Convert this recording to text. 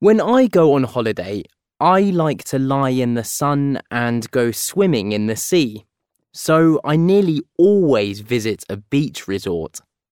When I go on holiday, I like to lie in the sun and go swimming in the sea. So I nearly always visit a beach resort.